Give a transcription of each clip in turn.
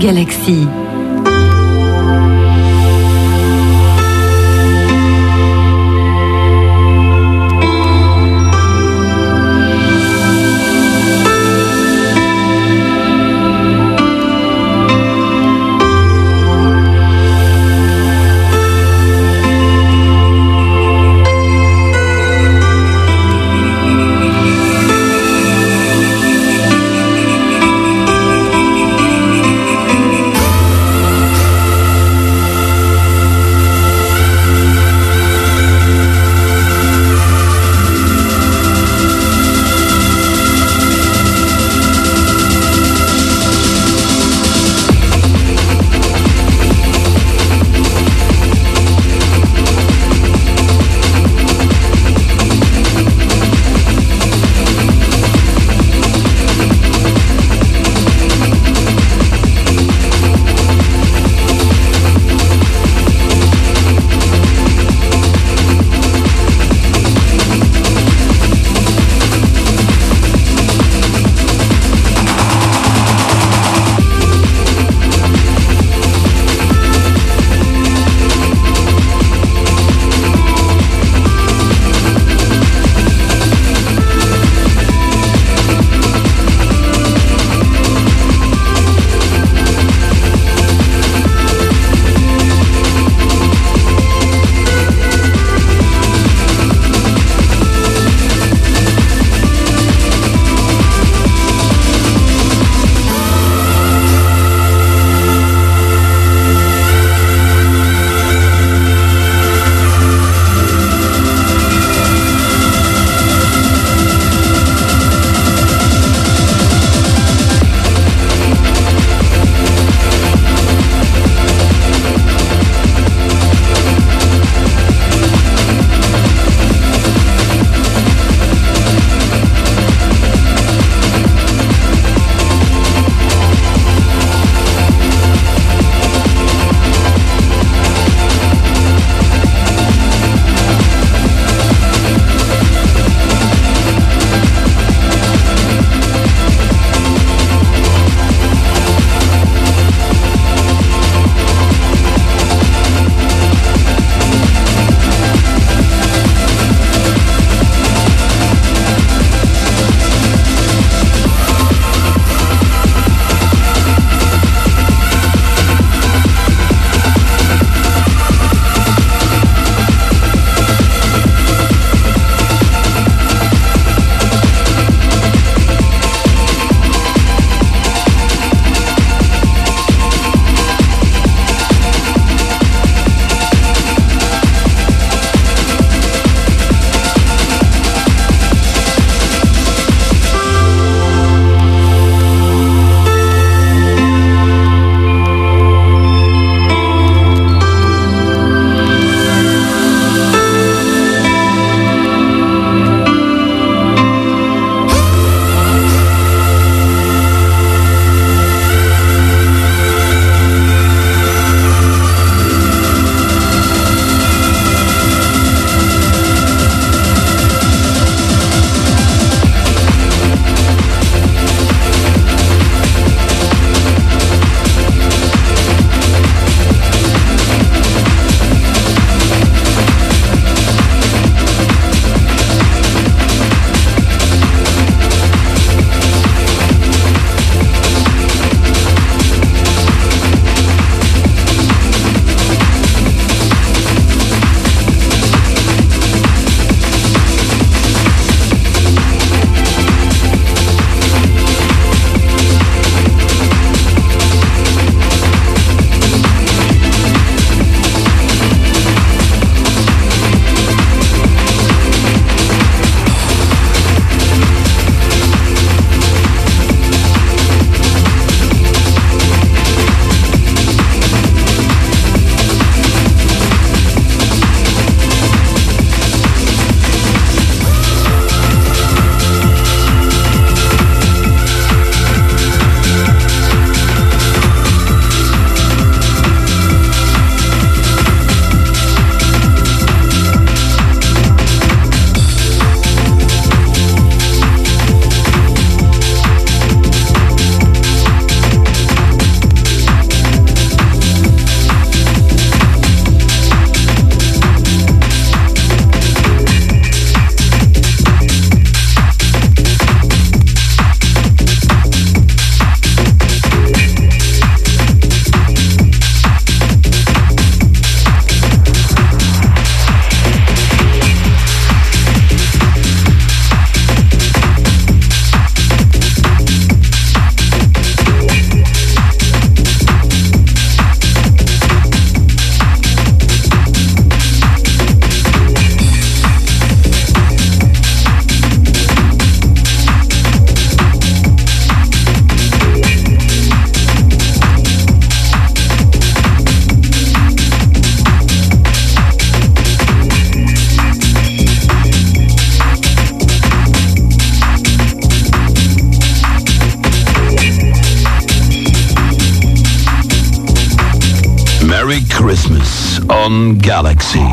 Galaxy. Galaxy.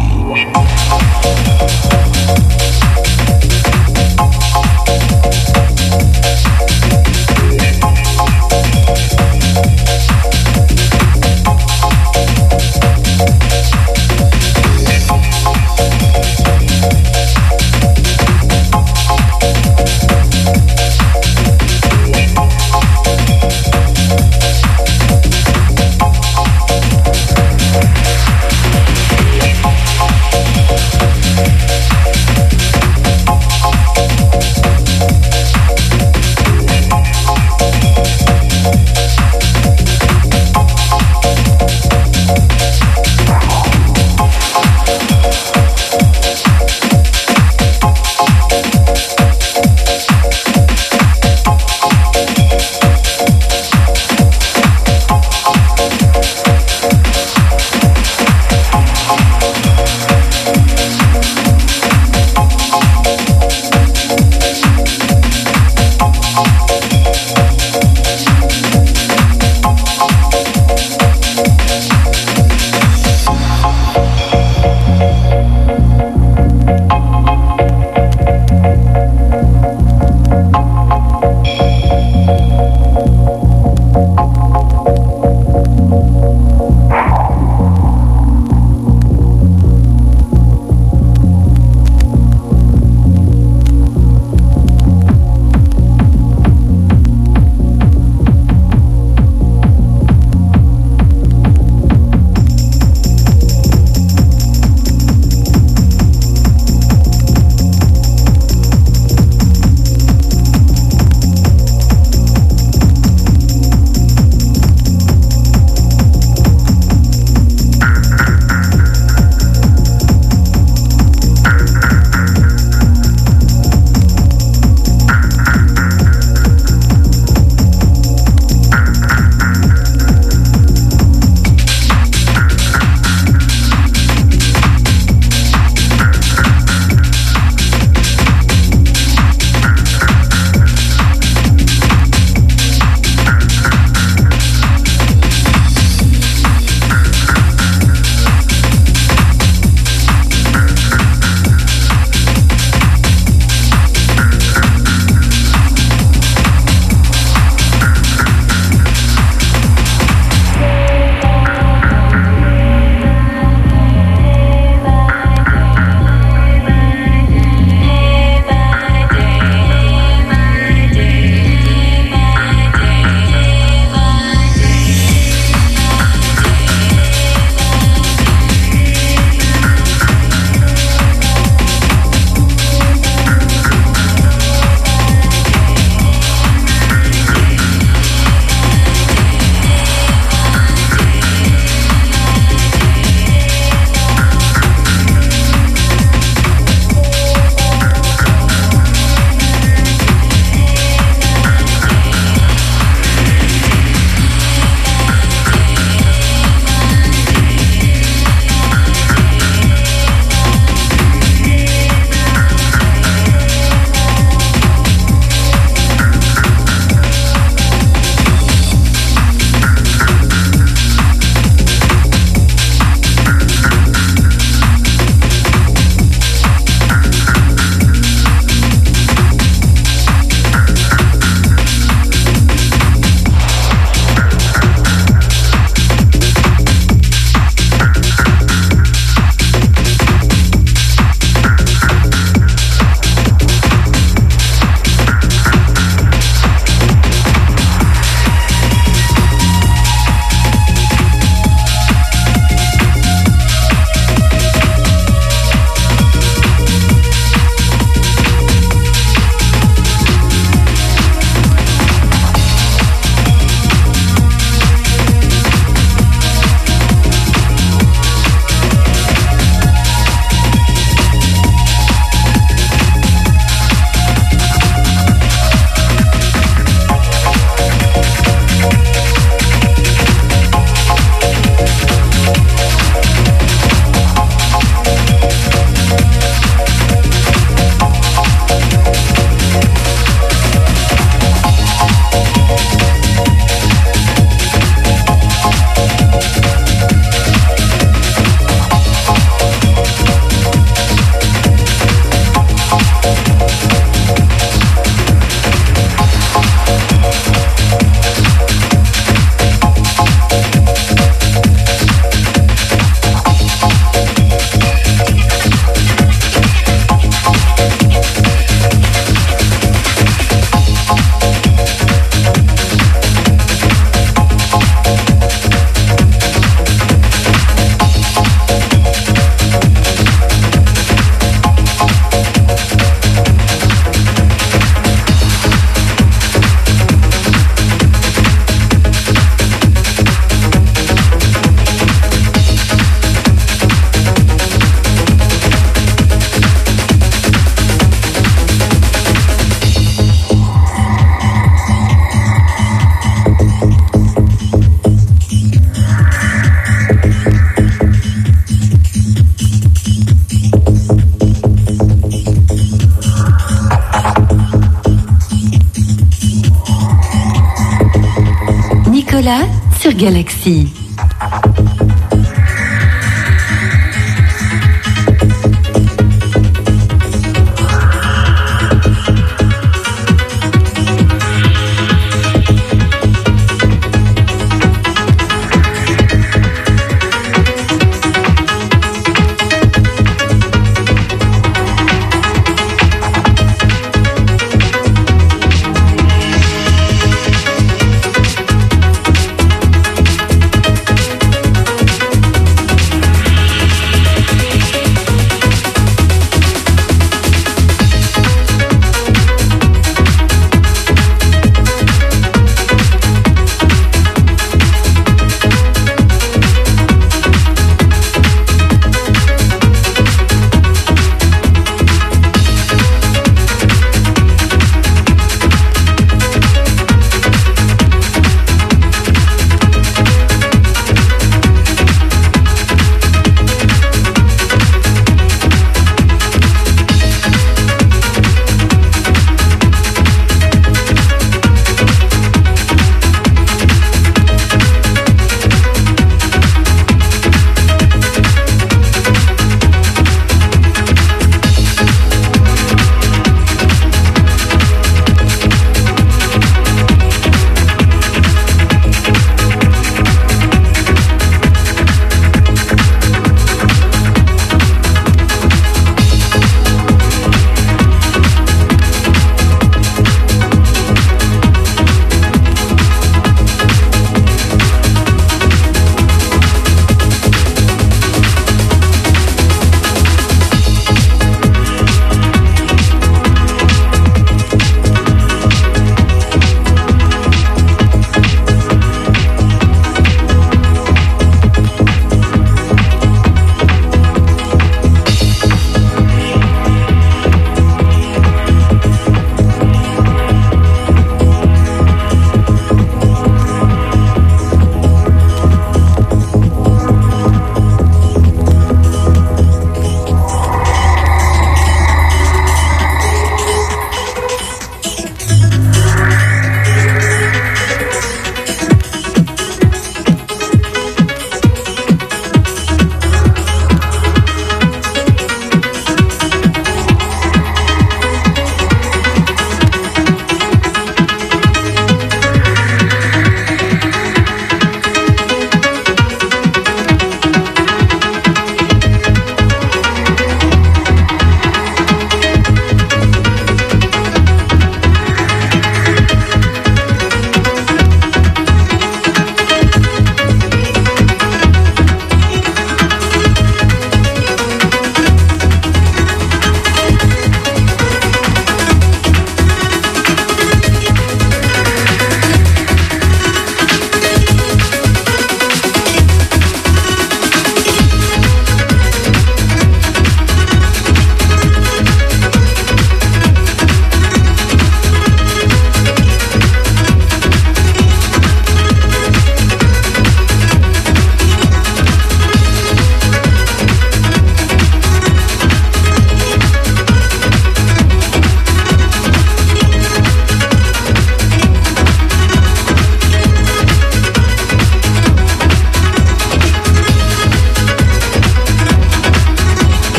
Galaxy.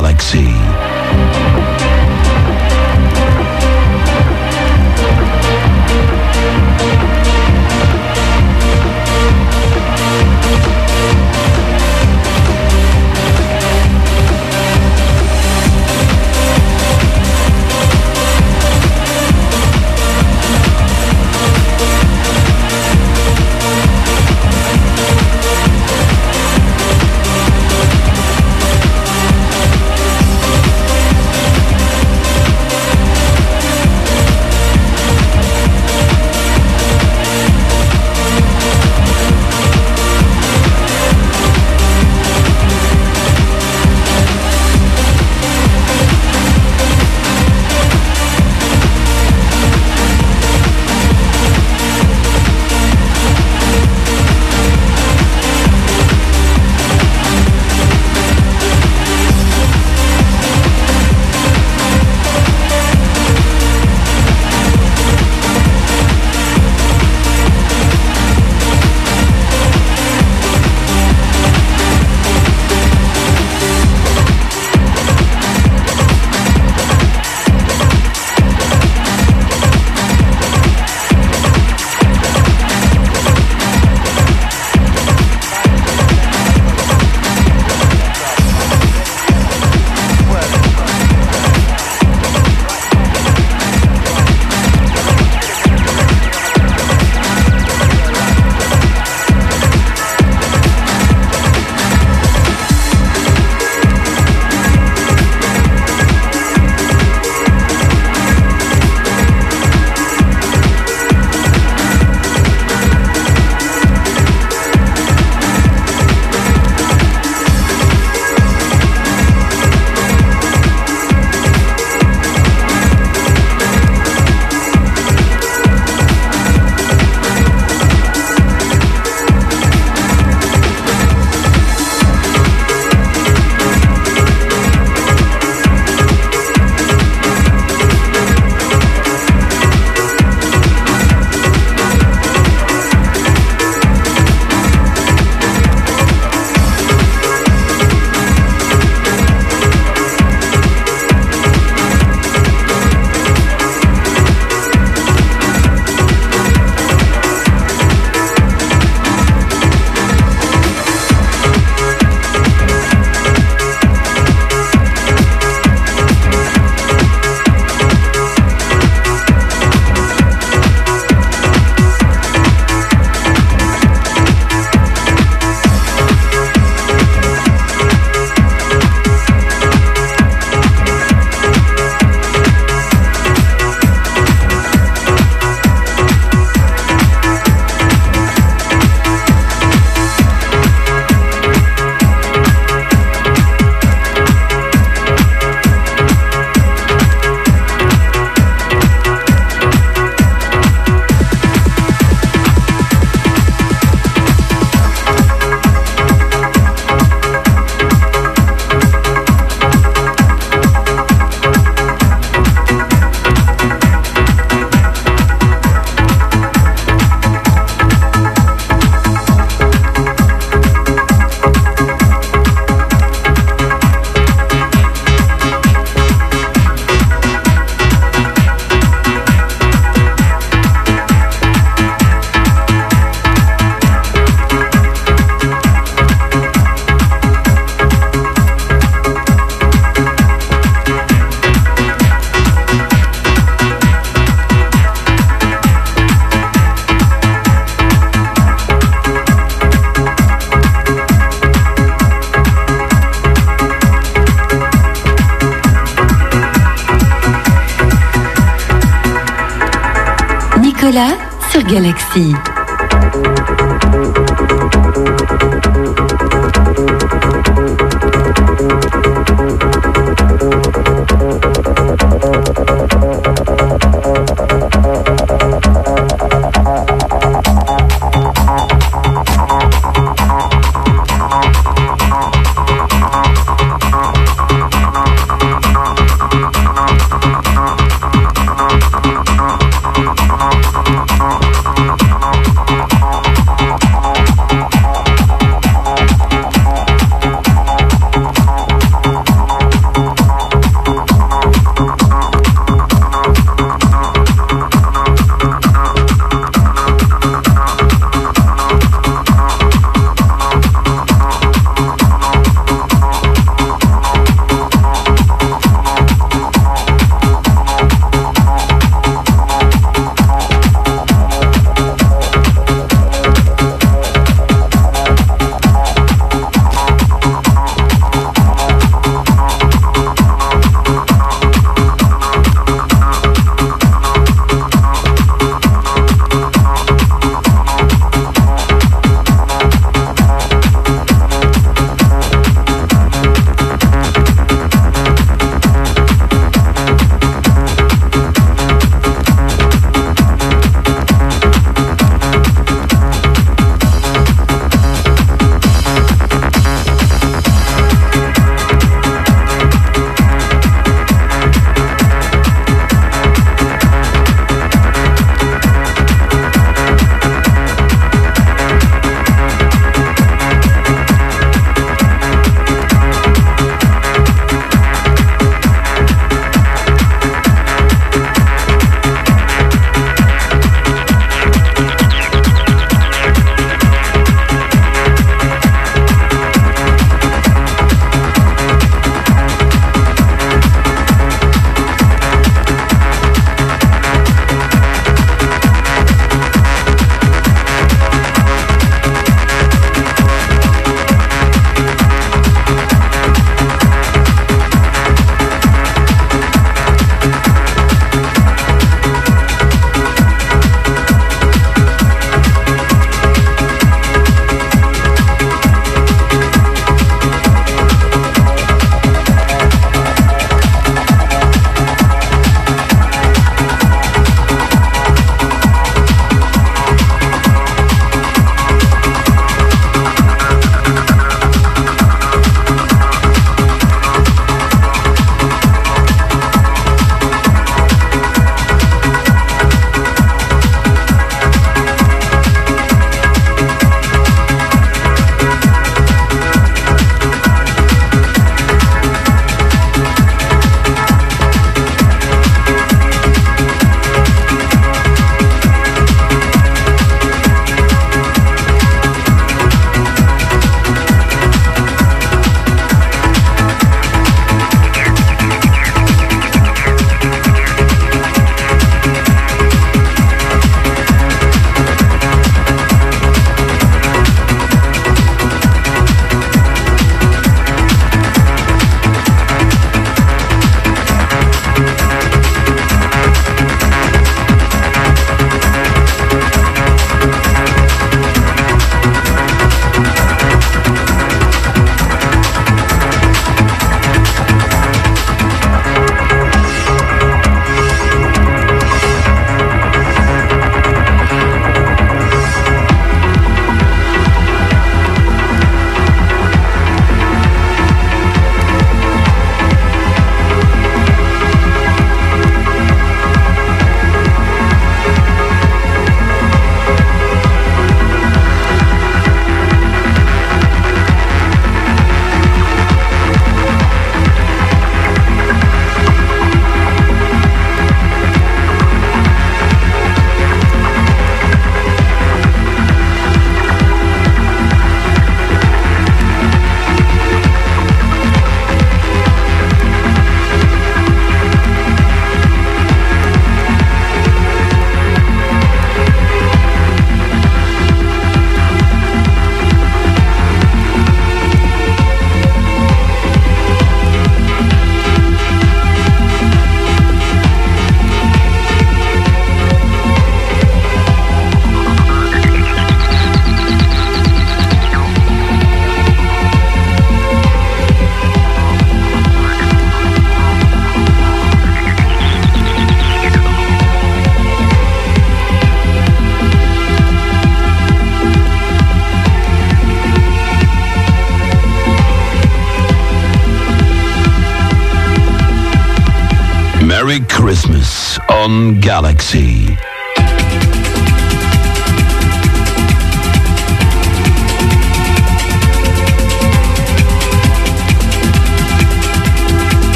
Galaxy.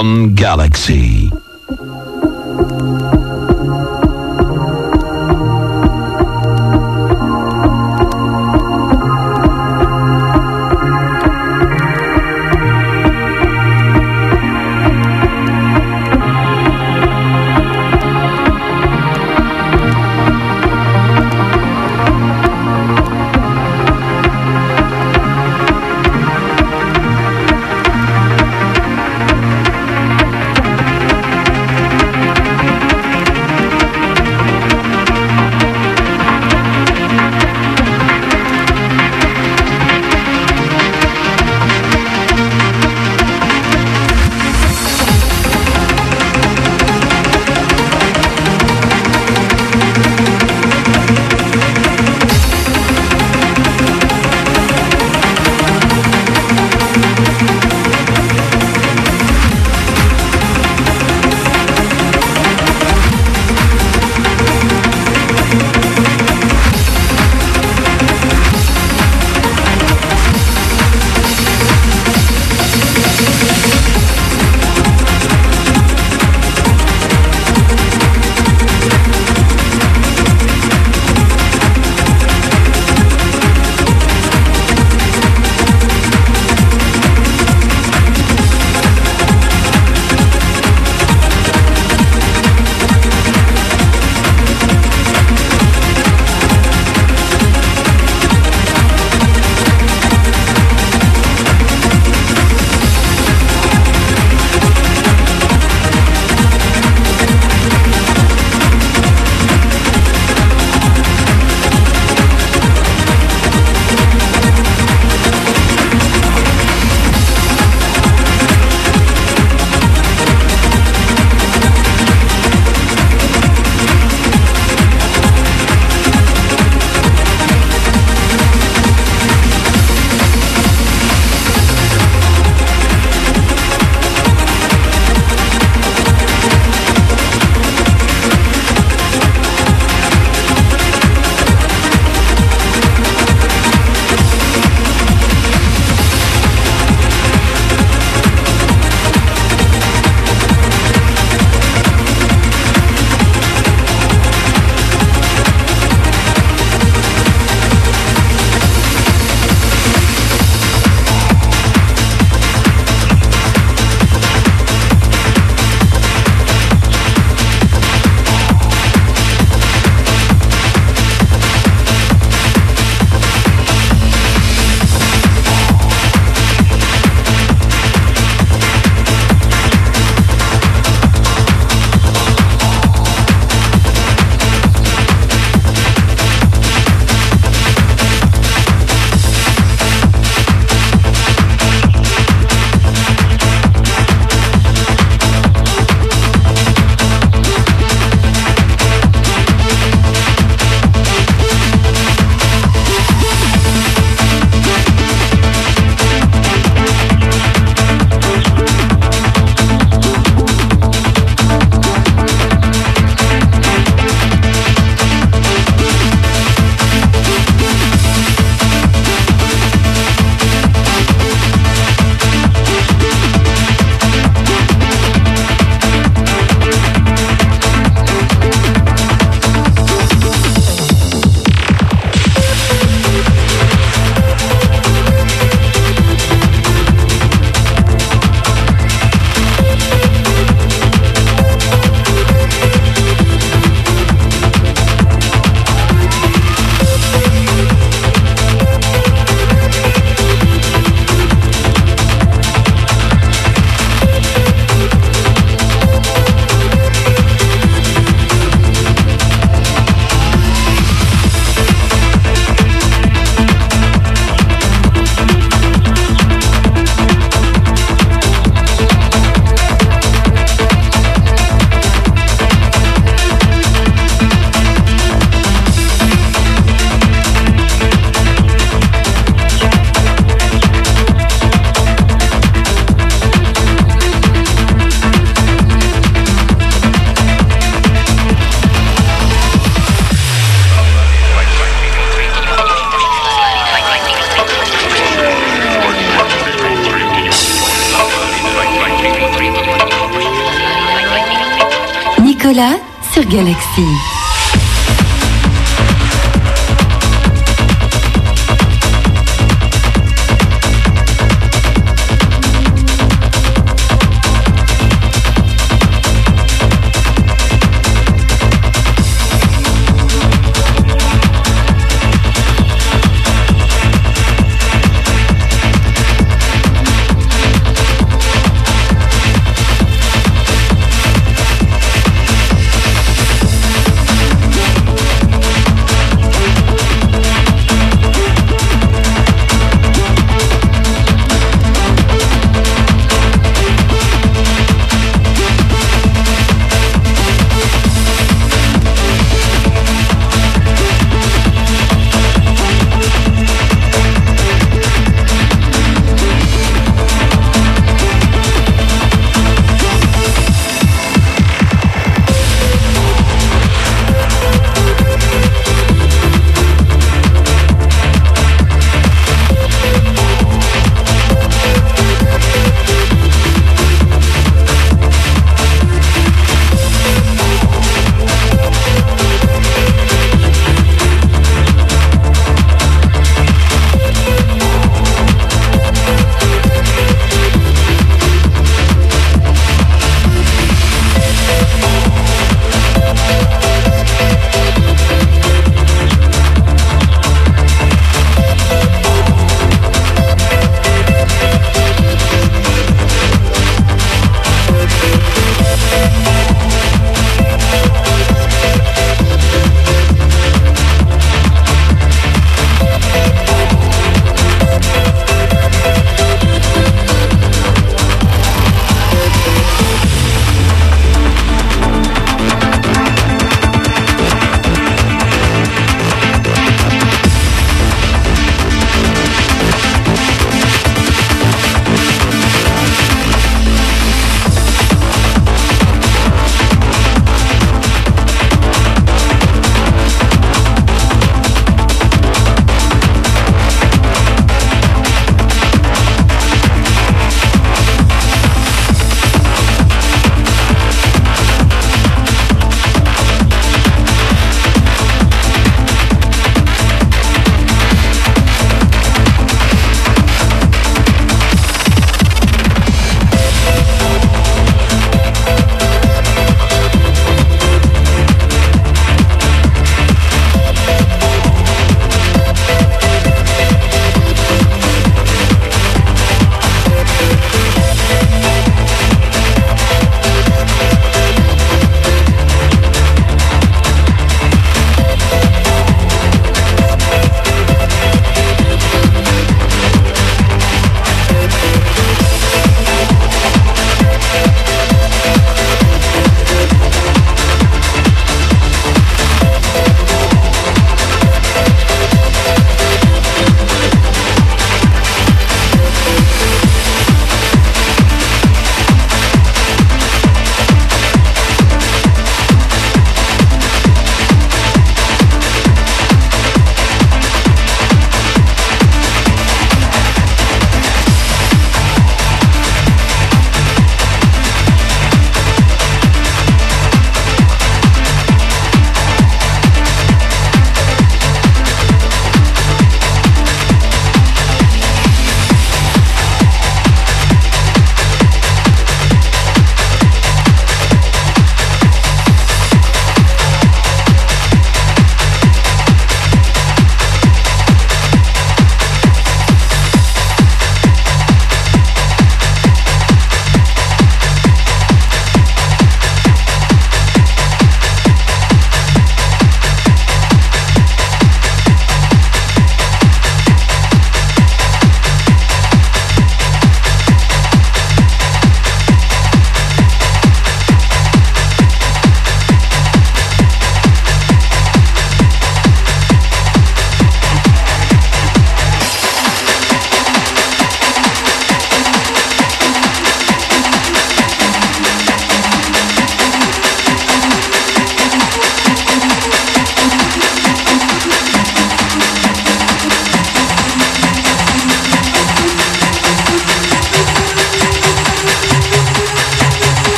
One Galaxy.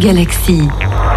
Galaxy.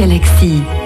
Galaxy.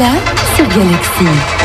Nicolas sur Galaxy.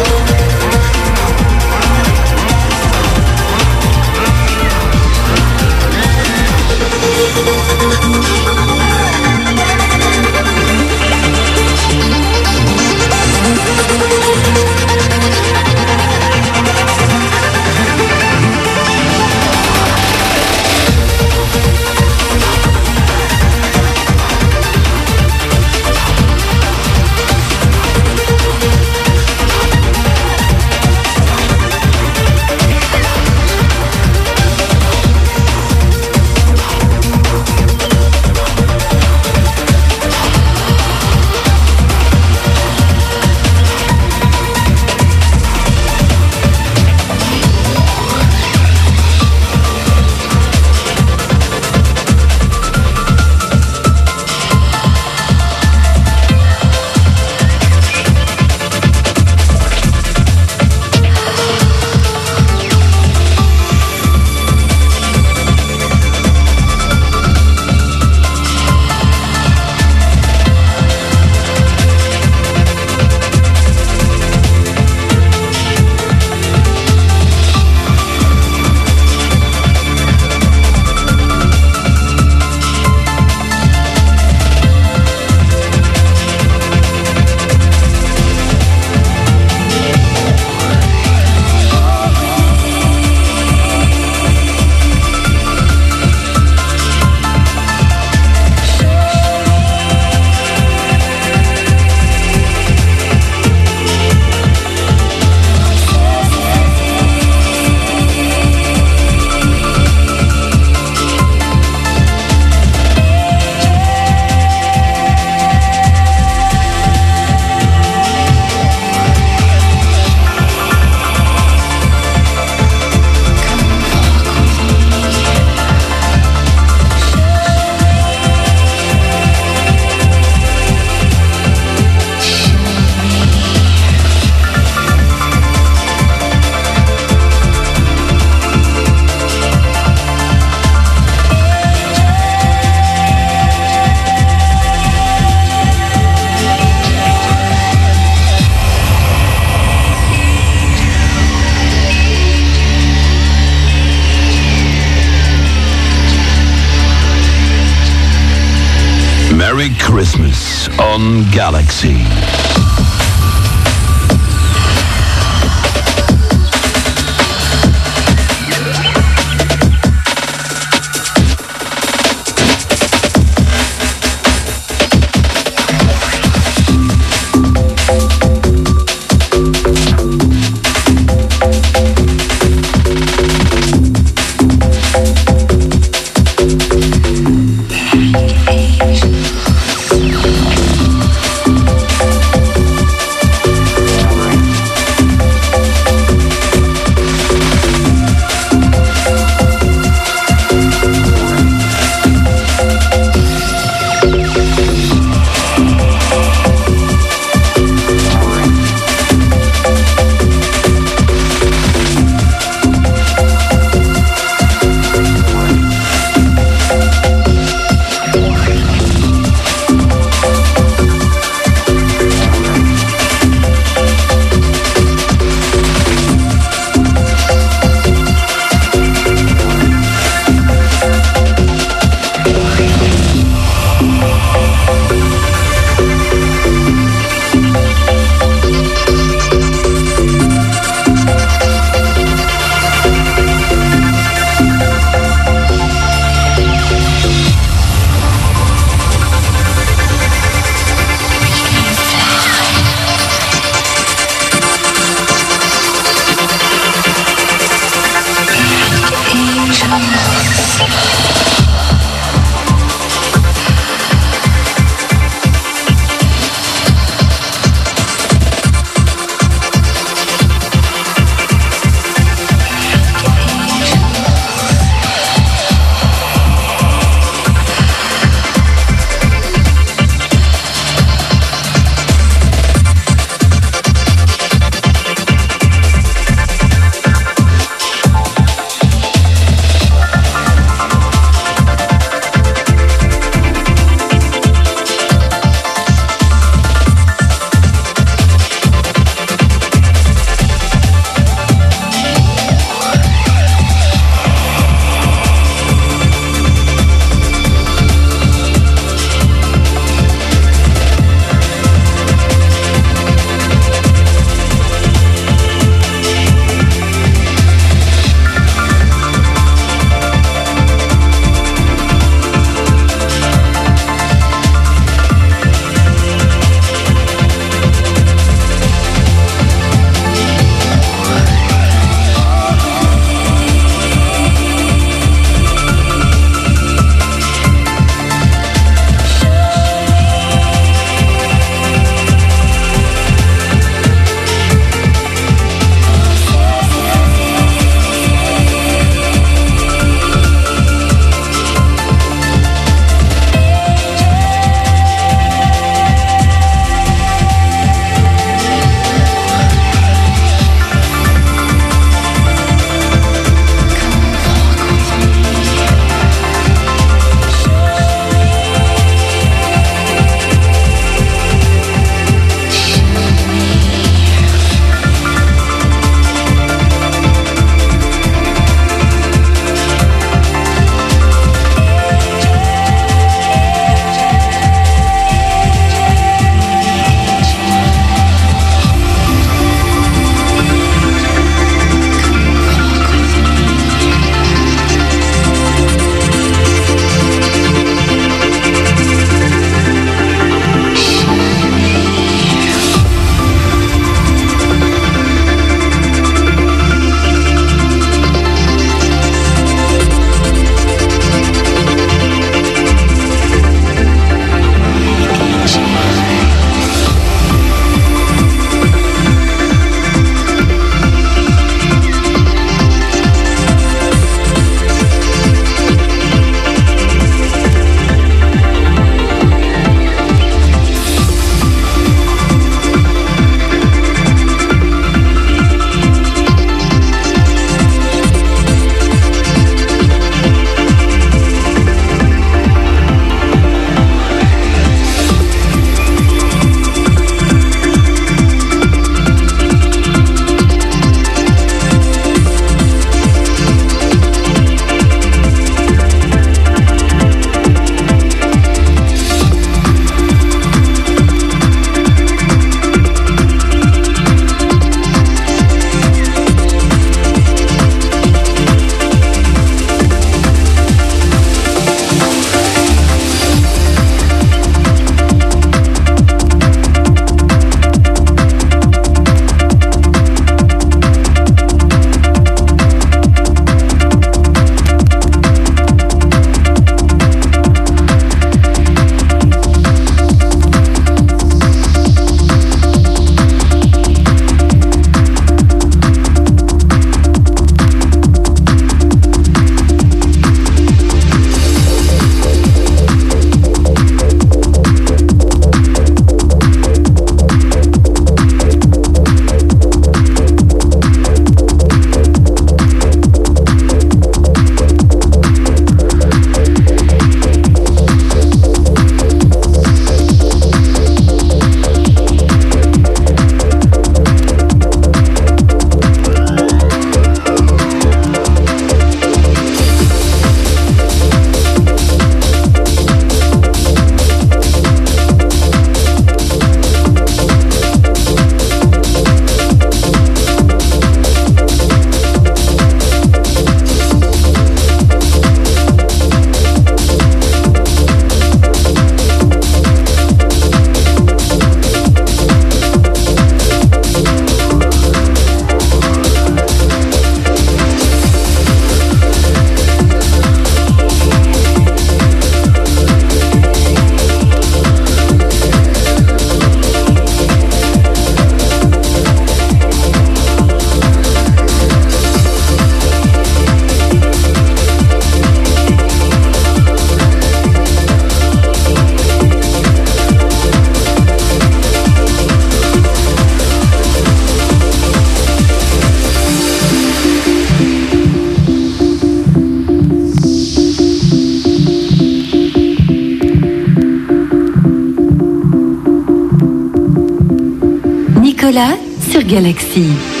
Galaxy.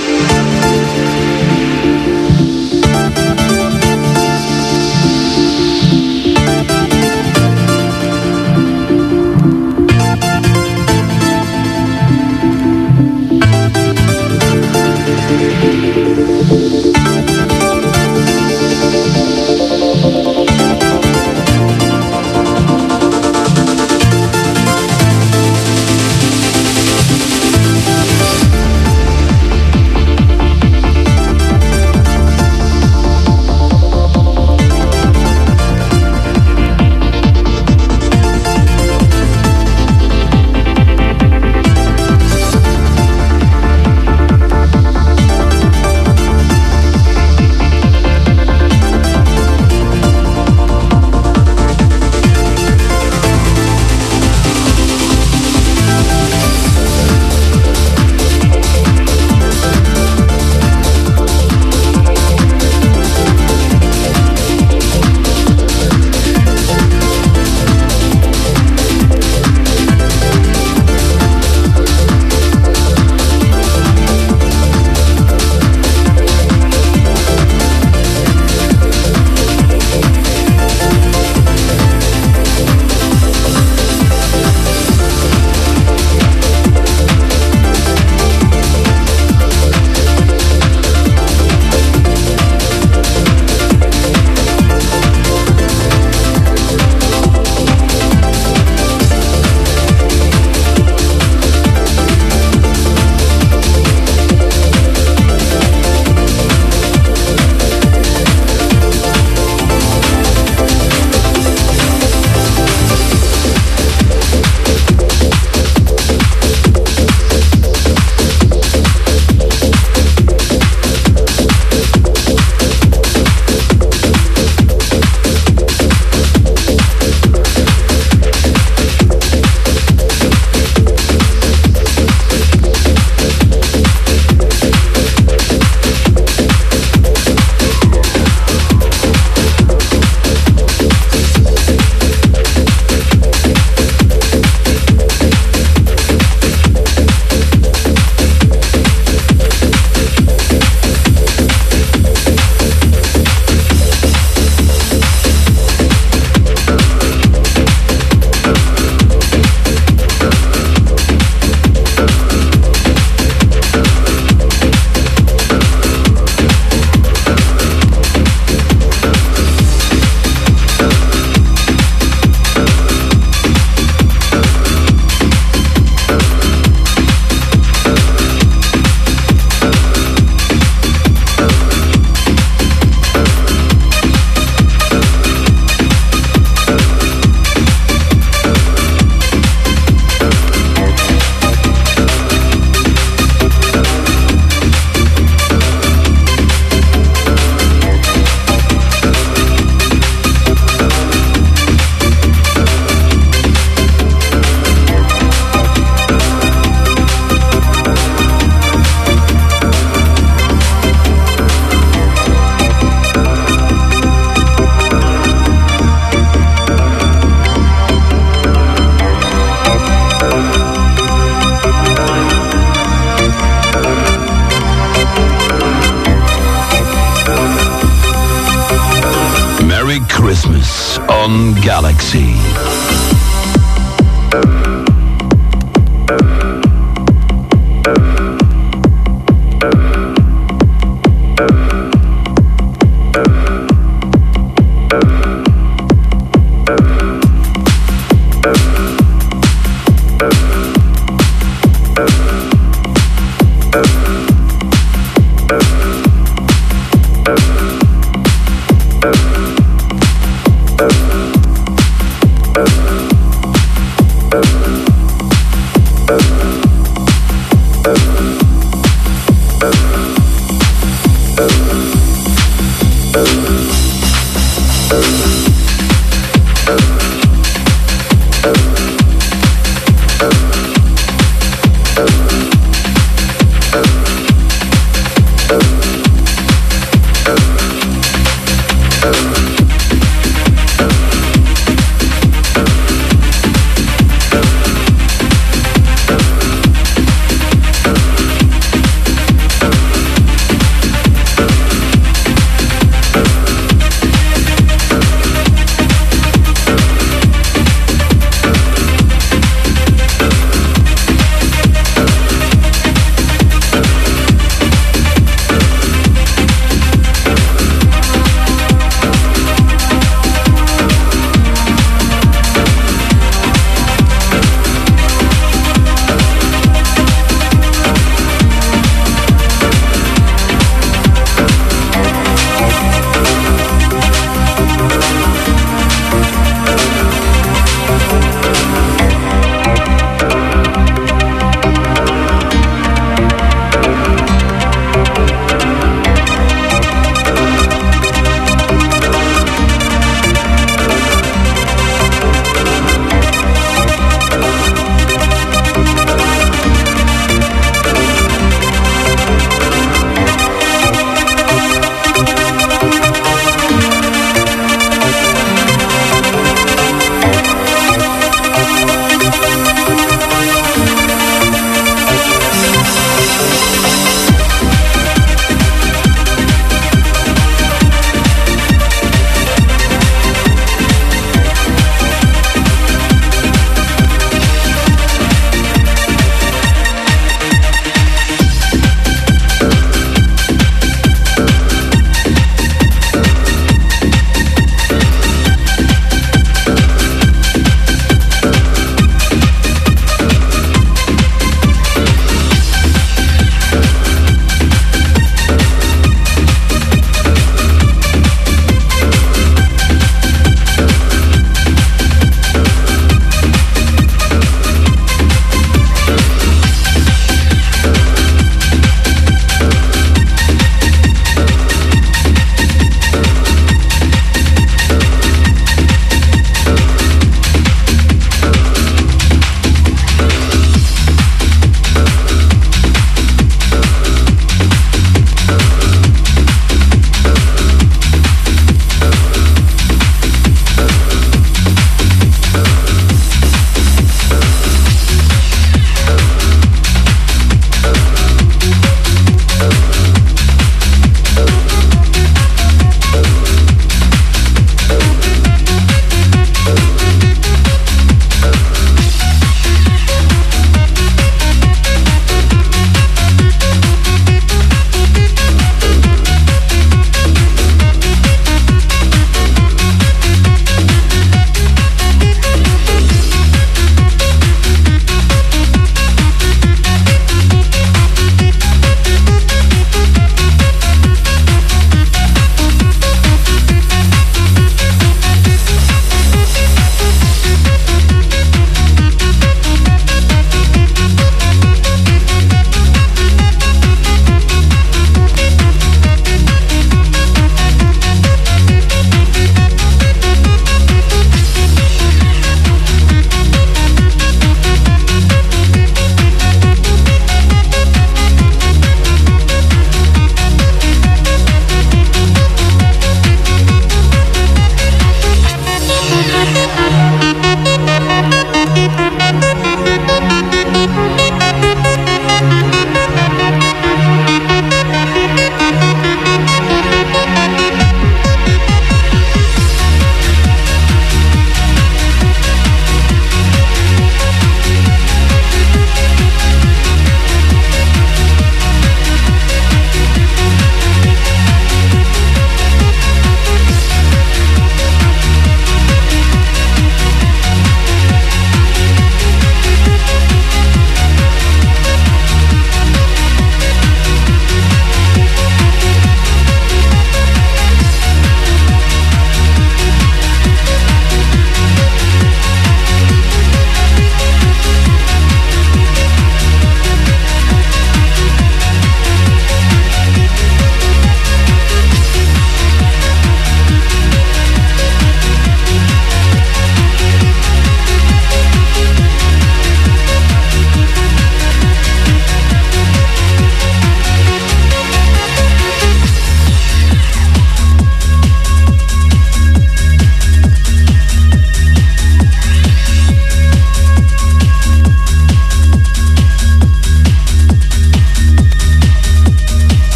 Thank